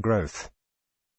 growth.